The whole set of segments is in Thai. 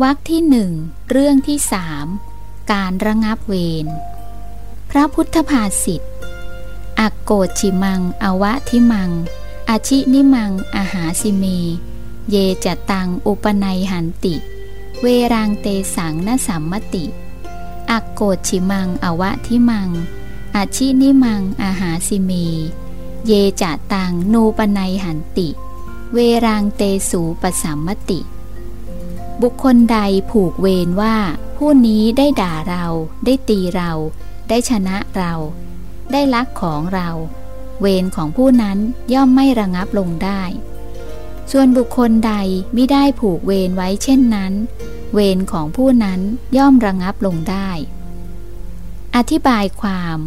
วรรคที่หนึ่งเรื่องที่สามการระงับเวร พระพุทธภาษิตอักโกชิมัง อวะทิมัง อาชินิมัง อาหาสิเม เยจตัง อุปนัยหันติ เวรังเตสังนสัมมติ อักโกชิมัง อวะทิมัง อาชินิมัง อาหาสิเม เยจตัง นูปนัยหันติ เวรังเตสูปสัมมติ บุคคลใดผูกเวรว่า ผู้นี้ได้ด่าเรา ได้ตีเรา ได้ชนะเรา ได้ลักของเรา เวรของผู้นั้นย่อมไม่ระงับลงได้ ส่วนบุคคลใดไม่ได้ผูกเวรไว้เช่นนั้น เวรของผู้นั้นย่อมระงับลงได้ อธิบายความ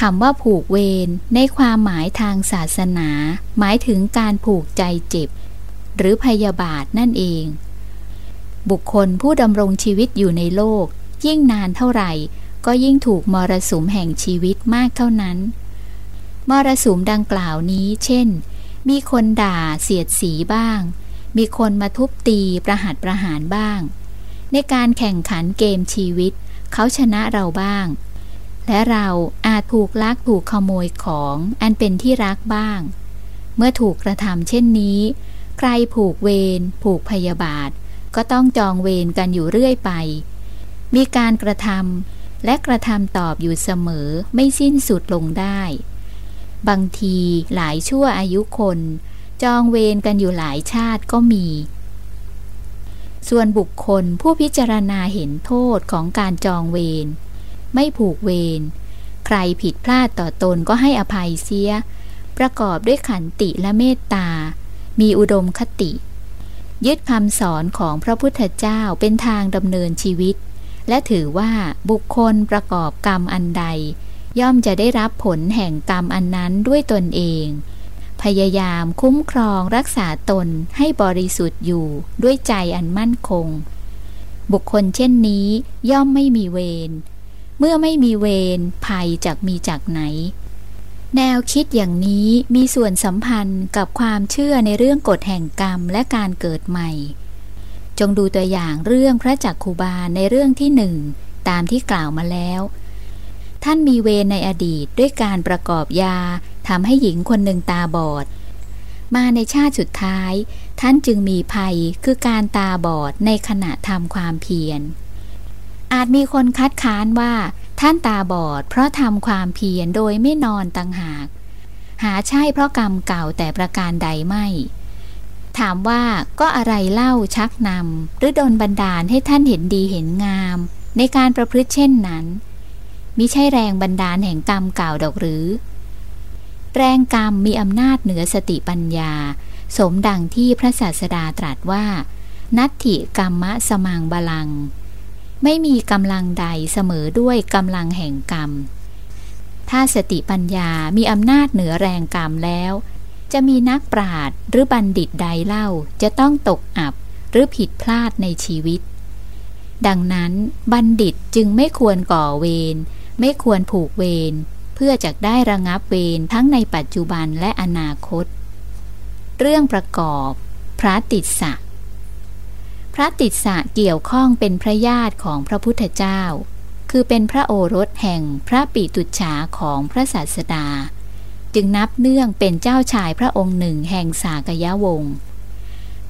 คำว่าผูกเวรในความหมายทางศาสนา หมายถึงการผูกใจเจ็บ หรือพยาบาทนั่นเอง บุคคลผู้ดำรงชีวิตอยู่ในโลก ยิ่งนานเท่าไหร่ ก็ยิ่งถูกมรสุมแห่งชีวิตมากเท่านั้น มรสุมดังกล่าวนี้ เช่น มีคนด่าเสียดสีบ้าง มีคนมาทุบตีประหัดประหารบ้าง ในการแข่งขันเกมชีวิต เขาชนะเราบ้าง และเราอาจถูกลักถูกขโมยของอันเป็นที่รักบ้าง เมื่อถูกกระทำเช่นนี้ ใครผูกเวรผูกพยาบาท ก็ต้องจองเวรกันอยู่เรื่อยไป มีการกระทำและกระทำตอบอยู่เสมอไม่สิ้นสุดลงได้ บางทีหลายชั่วอายุคน จองเวรกันอยู่หลายชาติก็มี ส่วนบุคคลผู้พิจารณาเห็นโทษของการจองเวรไม่ผูกเวรใครผิดพลาดต่อตนก็ให้อภัยเสีย ประกอบด้วยขันติและเมตตา มีอุดมคติ ยึดคำสอนของพระพุทธเจ้าเป็นทางดำเนินชีวิต และถือว่าบุคคลประกอบกรรมอันใด ย่อมจะได้รับผลแห่งกรรมอันนั้นด้วยตนเอง พยายามคุ้มครองรักษาตนให้บริสุทธิ์อยู่ด้วยใจอันมั่นคง บุคคลเช่นนี้ย่อมไม่มีเวรเมื่อไม่มีเวรภัยจากมีจากไหน แนวคิดอย่างนี้มีส่วนสัมพันธ์กับความเชื่อในเรื่องกฎแห่งกรรมและการเกิดใหม่ จงดูตัวอย่างเรื่องพระจักคูบาลในเรื่องที่หนึ่งตามที่กล่าวมาแล้ว ท่านมีเวรในอดีตด้วยการประกอบยาทำให้หญิงคนหนึ่งตาบอด มาในชาติสุดท้าย ท่านจึงมีภัยคือการตาบอดในขณะทำความเพียรอาจมีคนคัดค้านว่า ท่านตาบอดเพราะทำความเพียรโดยไม่นอนตังหาก หาใช่เพราะกรรมเก่าแต่ประการใดไม่ ถามว่าก็อะไรเล่าชักนำหรือโดนบันดาลให้ท่านเห็นดีเห็นงาม ในการประพฤติเช่นนั้นมิใช่แรงบันดาลแห่งกรรมเก่าดอกหรือ แรงกรรมมีอำนาจเหนือสติปัญญา สมดังที่พระศาสดาตรัสว่า นัตถิกรรมะสมังบาลัง ไม่มีกำลังใดเสมอด้วยกำลังแห่งกรรม ถ้าสติปัญญามีอำนาจเหนือแรงกรรมแล้ว จะมีนักปราดหรือบัณฑิตใดเล่าจะต้องตกอับหรือผิดพลาดในชีวิต ดังนั้นบัณฑิตจึงไม่ควรก่อเวรไม่ควรผูกเวรเพื่อจะได้ระงับเวรทั้งในปัจจุบันและอนาคต เรื่องประกอบ พระติสสะ ระติสสะเกี่ยวข้องเป็นพระญาติของพระพุทธเจ้า คือเป็นพระโอรสแห่งพระปิตุฉาของพระศาสดา จึงนับเนื่องเป็นเจ้าชายพระองค์หนึ่งแห่งสากยะวงศ์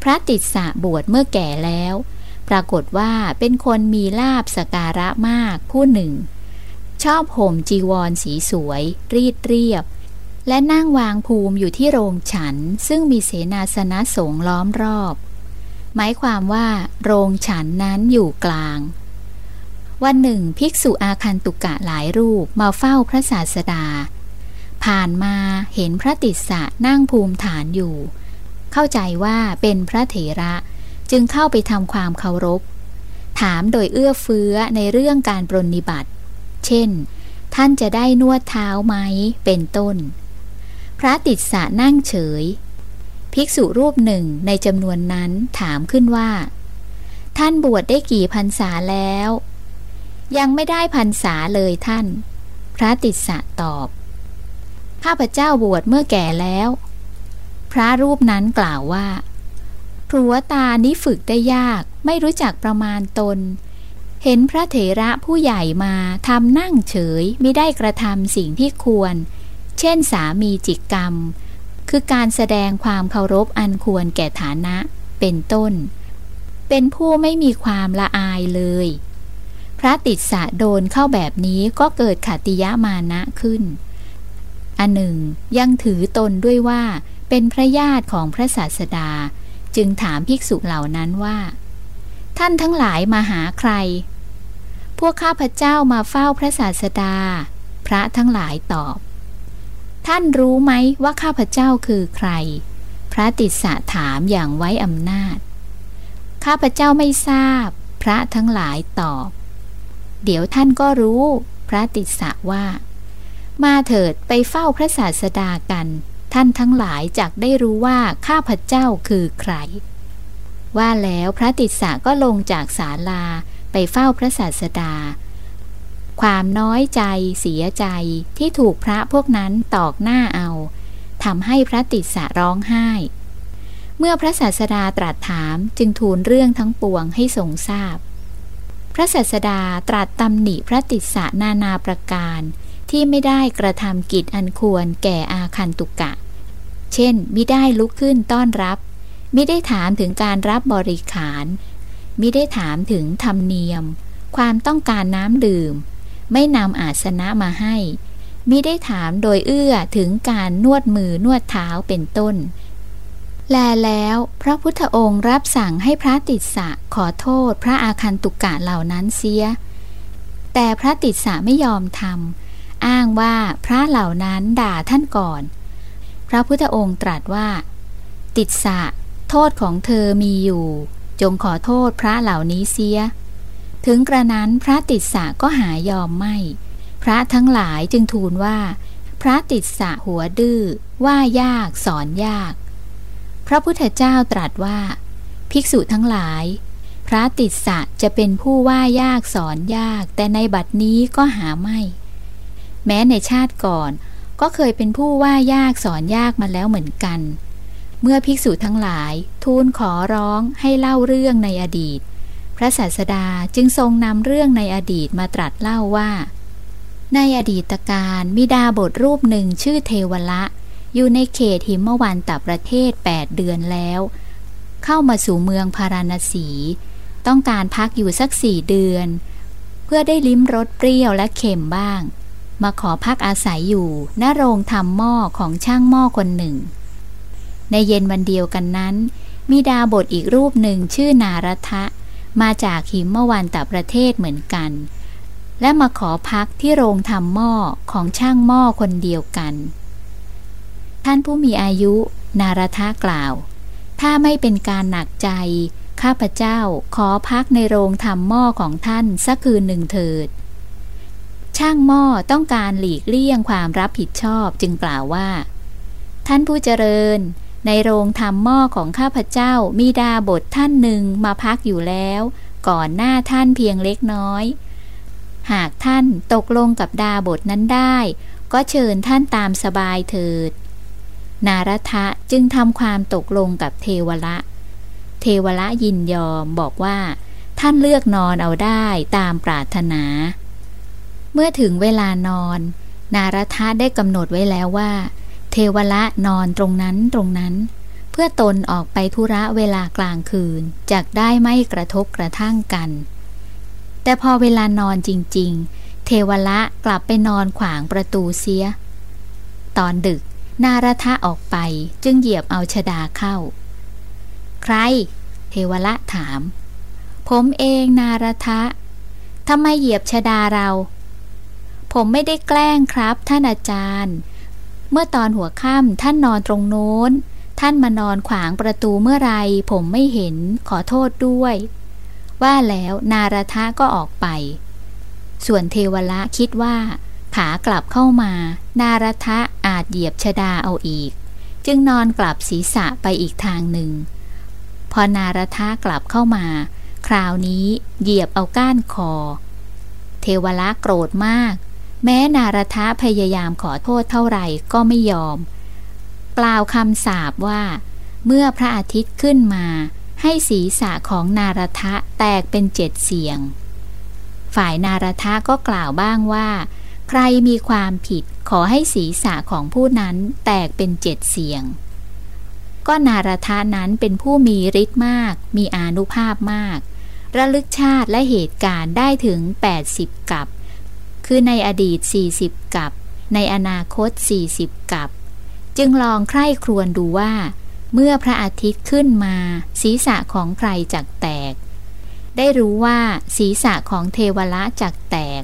พระติดสะบวชเมื่อแก่แล้ว ปรากฏว่าเป็นคนมีลาบสการะมากผู้หนึ่ง ชอบห่มจีวรสีสวย รีดเรียบ และนั่งวางภูมิอยู่ที่โรงฉัน ซึ่งมีเสนาสนะสงล้อมรอบ หมายความว่า โรงฉันนั้นอยู่กลาง วันหนึ่ง ภิกษุอาคันตุกะหลายรูปมาเฝ้าพระศาสดา ผ่านมาเห็นพระติสสะนั่งภูมิฐานอยู่ เข้าใจว่าเป็นพระเถระจึงเข้าไปทำความเคารพ ถามโดยเอื้อเฟื้อในเรื่องการปรนิบัติ เช่น ท่านจะได้นวดเท้าไหมเป็นต้น พระติสสะนั่งเฉย ภิกษุรูปหนึ่งในจำนวนนั้นถามขึ้นว่า ท่านบวชได้กี่พรรษาแล้ว ยังไม่ได้พรรษาเลยท่าน พระติสสะตอบ ข้าพเจ้าบวชเมื่อแก่แล้ว พระรูปนั้นกล่าวว่าครัวตานี้ฝึกได้ยากไม่รู้จักประมาณตน เห็นพระเถระผู้ใหญ่มาทำนั่งเฉยไม่ได้กระทำสิ่งที่ควร เช่นสามีจิกกรรม คือการแสดงความเคารพอันควรแก่ฐานะเป็นต้น เป็นผู้ไม่มีความละอายเลย พระติดสะโดนเข้าแบบนี้ก็เกิดขัติยะมานะขึ้น อันหนึ่ง ยังถือตนด้วยว่าเป็นพระญาติของพระศาสดา จึงถามภิกษุเหล่านั้นว่า ท่านทั้งหลายมาหาใคร พวกข้าพเจ้ามาเฝ้าพระศาสดา พระทั้งหลายตอบ ท่านรู้ไหมว่าข้าพเจ้าคือใคร พระติสสะถามอย่างไว้อำนาจ ข้าพเจ้าไม่ทราบ พระทั้งหลายตอบ เดี๋ยวท่านก็รู้ พระติสสะว่า มาเถิดไปเฝ้าพระศาสดากัน ท่านทั้งหลายจักได้รู้ว่าข้าพเจ้าคือใคร ว่าแล้วพระติสสะก็ลงจากศาลาไปเฝ้าพระศาสดา ความน้อยใจเสียใจที่ถูกพระพวกนั้นตอกหน้าเอาทำให้พระติสสะร้องไห้ เมื่อพระศาสดาตรัสถามจึงทูลเรื่องทั้งปวงให้ทรงทราบ พระศาสดาตรัสตำหนิพระติสสะนานาประการที่ไม่ได้กระทำกิจอันควรแก่อาคันตุกะ เช่นมิได้ลุกขึ้นต้อนรับ มิได้ถามถึงการรับบริขารมิได้ถามถึงธรรมเนียม ความต้องการน้ำดื่ม ไม่นำอาสนะมาให้มิได้ถามโดยเอื้อถึงการนวดมือนวดเท้าเป็นต้น แลแล้วพระพุทธองค์รับสั่งให้พระติสสะขอโทษพระอาคันตุกะเหล่านั้นเสีย แต่พระติสสะไม่ยอมทำอ้างว่าพระเหล่านั้นด่าท่านก่อน พระพุทธองค์ตรัสว่า ติดสะโทษของเธอมีอยู่ จงขอโทษพระเหล่านี้เสีย ถึงกระนั้นพระติดสะก็หายอมไม่ พระทั้งหลายจึงทูลว่า พระติดสะหัวดื้อว่ายากสอนยาก พระพุทธเจ้าตรัสว่า ภิกษุทั้งหลาย พระติดสะจะเป็นผู้ว่ายากสอนยาก แต่ในบัดนี้ก็หาไม่ แม้ในชาติก่อนก็เคยเป็นผู้ว่ายากสอนยากมาแล้วเหมือนกัน เมื่อภิกษุทั้งหลายทูลขอร้องให้เล่าเรื่องในอดีต ระศาสดาจึงทรงนำเรื่องในอดีตมาตรัสเล่าว่า ในอดีตการมิดาบทรูปหนึ่งชื่อเทวละ อยู่ในเขตหิมวันตประเทศ 8 เดือนแล้ว เข้ามาสู่เมืองพาราณสี ต้องการพักอยู่สักสี่เดือน เพื่อได้ลิ้มรสเปรี้ยวและเค็มบ้าง มาขอพักอาศัยอยู่ณโรงทำหม้อของช่างหม้อคนหนึ่ง ในเย็นวันเดียวกันนั้นมีดาบทอีกรูปหนึ่งชื่อนารทะ มาจากหิมเมื่อวันต่ประเทศเหมือนกัน และมาขอพักที่โรงทำหม้อของช่างหม้อคนเดียวกัน ท่านผู้มีอายุนารทะกล่าว ถ้าไม่เป็นการหนักใจ ข้าพเจ้าขอพักในโรงทำหม้อของท่านสักคืนหนึ่งเถิด ช่างหม้อต้องการหลีกเลี่ยงความรับผิดชอบจึงกล่าวว่า ท่านผู้เจริญ ในโรงทำหม้อของข้าพเจ้ามีดาบทท่านหนึ่งมาพักอยู่แล้ว ก่อนหน้าท่านเพียงเล็กน้อย หากท่านตกลงกับดาบทนั้นได้ ก็เชิญท่านตามสบายเถิด นารทะจึงทำความตกลงกับเทวละ เทวละยินยอมบอกว่า ท่านเลือกนอนเอาได้ตามปรารถนา เมื่อถึงเวลานอน นารทะได้กำหนดไว้แล้วว่า เทวละนอนตรงนั้นตรงนั้น เพื่อตนออกไปธุระเวลากลางคืนจากได้ไม่กระทบกระทั่งกัน แต่พอเวลานอนจริง ๆ เทวละกลับไปนอนขวางประตูเสีย ตอนดึกนารทะออกไปจึงเหยียบเอาชดาเข้า ใคร เทวละถาม ผมเองนารทะทำไมเหยียบชดาเรา ผมไม่ได้แกล้งครับท่านอาจารย์ เมื่อตอนหัวค่ำท่านนอนตรงโน้น ท่านมานอนขวางประตูเมื่อไรผมไม่เห็นขอโทษด้วย ว่าแล้วนารทะก็ออกไป ส่วนเทวละคิดว่า ขากลับเข้ามา นารทะอาจเหยียบชดาเอาอีก จึงนอนกลับศีรษะไปอีกทางหนึ่ง พอนารทะกลับเข้ามา คราวนี้เหยียบเอาก้านคอ เทวละโกรธมาก แม้นารทะพยายามขอโทษเท่าไหร่ก็ไม่ยอม กล่าวคำสาบว่า เมื่อพระอาทิตย์ขึ้นมา ให้ศีรษะของนารทะแตกเป็นเจ็ดเสียง ฝ่ายนารทะก็กล่าวบ้างว่า ใครมีความผิดขอให้ศีรษะของผู้นั้นแตกเป็นเจ็ดเสียง ก็นารทะนั้นเป็นผู้มีฤทธิ์มาก มีอานุภาพมาก ระลึกชาติและเหตุการณ์ได้ถึง 80 กับ คือในอดีต 40 กับ ในอนาคต 40 กับ จึงลองใคร่ครวญดูว่า เมื่อพระอาทิตย์ขึ้นมา ศีรษะของใครจักแตก ได้รู้ว่าศีรษะของเทวละจักแตก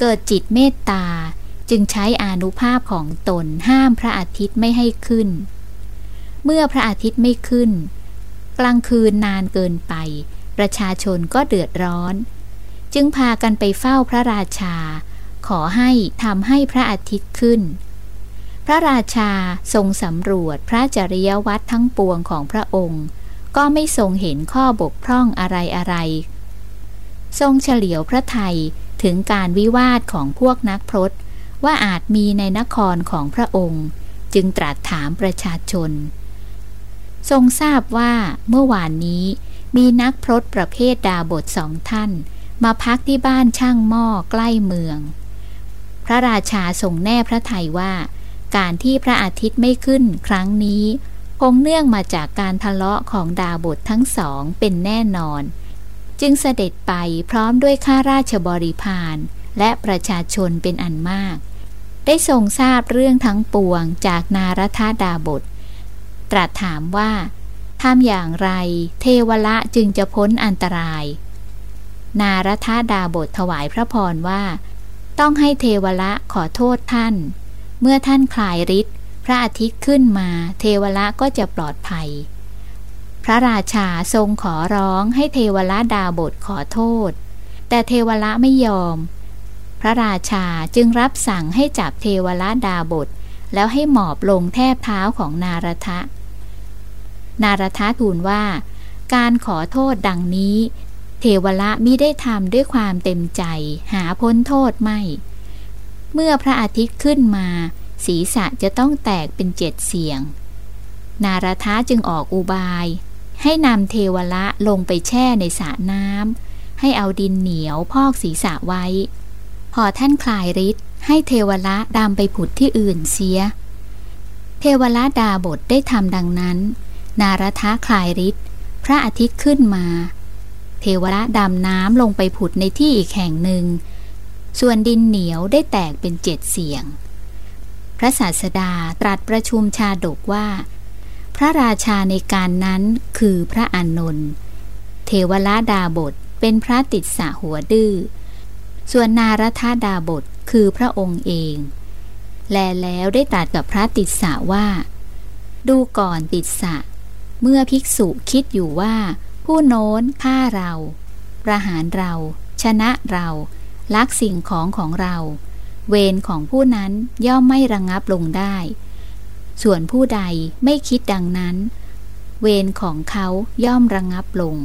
เกิดจิตเมตตาจึงใช้อานุภาพของตนห้ามพระอาทิตย์ไม่ให้ขึ้น เมื่อพระอาทิตย์ไม่ขึ้น กลางคืนนานเกินไป ประชาชนก็เดือดร้อน จึงพากันไปเฝ้าพระราชา ขอให้ทำให้พระอาทิตย์ขึ้น พระราชาทรงสำรวจพระจริยวัตรทั้งปวงของพระองค์ ก็ไม่ทรงเห็นข้อบกพร่องอะไรอะไร ทรงเฉลียวพระไทยถึงการวิวาทของพวกนักพรตว่าอาจมีในนครของพระองค์ จึงตรัสถามประชาชน ทรงทราบว่าเมื่อวานนี้มีนักพรตประเภทดาบทสองท่าน มาพักที่บ้านช่างหม้อใกล้เมือง พระราชาทรงแน่พระไทยว่า การที่พระอาทิตย์ไม่ขึ้นครั้งนี้ คงเนื่องมาจากการทะเลาะของดาบททั้งสองเป็นแน่นอน จึงเสด็จไปพร้อมด้วยข้าราชบริพารและประชาชนเป็นอันมาก ได้ทรงทราบเรื่องทั้งปวงจากนารทาดาบท ตรัสถามว่าทำอย่างไรเทวละจึงจะพ้นอันตราย นารทาดาบทถวายพระพรว่า ต้องให้เทวละขอโทษท่าน เมื่อท่านคลายฤทธิ์พระอาทิตย์ขึ้นมาเทวละก็จะปลอดภัย พระราชาทรงขอร้องให้เทวละดาบทขอโทษ แต่เทวละไม่ยอม พระราชาจึงรับสั่งให้จับเทวละดาบท แล้วให้หมอบลงแทบเท้าของนารทะ นารทะทูลว่าการขอโทษดังนี้ เทวละมิได้ทำด้วยความเต็มใจ หาพ้นโทษไม่ เมื่อพระอาทิตย์ขึ้นมา ศีรษะจะต้องแตกเป็นเจ็ดเสียง นารทะจึงออกอุบาย ให้นำเทวละลงไปแช่ในสระน้ำให้เอาดินเหนียวพอกศีรษะไว้ พอท่านคลายฤทธิ์ให้เทวละดำไปผุดที่อื่นเสีย เทวละดาบทได้ทำดังนั้น นารทะคลายฤทธิ์พระอาทิตย์ขึ้นมา เทวละดำน้ำลงไปผุดในที่อีกแห่งหนึ่ง ส่วนดินเหนียวได้แตกเป็นเจ็ดเสียง พระศาสดาตรัสประชุมชาดกว่า พระราชาในการนั้นคือพระอานนท์เทวลาดาบทเป็นพระติดสะหัวดื้อ ส่วนนารธาดาบทคือพระองค์เอง แลแล้วได้ตรัสกับพระติดสะว่า ดูก่อนติดสะ เมื่อภิกษุคิดอยู่ว่า ผู้โน้นฆ่าเรา ประหารเรา ชนะเรา ลักสิ่งของของเรา เวรของผู้นั้นย่อมไม่ระงงับลงได้ ส่วนผู้ใดไม่คิดดังนั้น เวรของเขาย่อมระงงับลง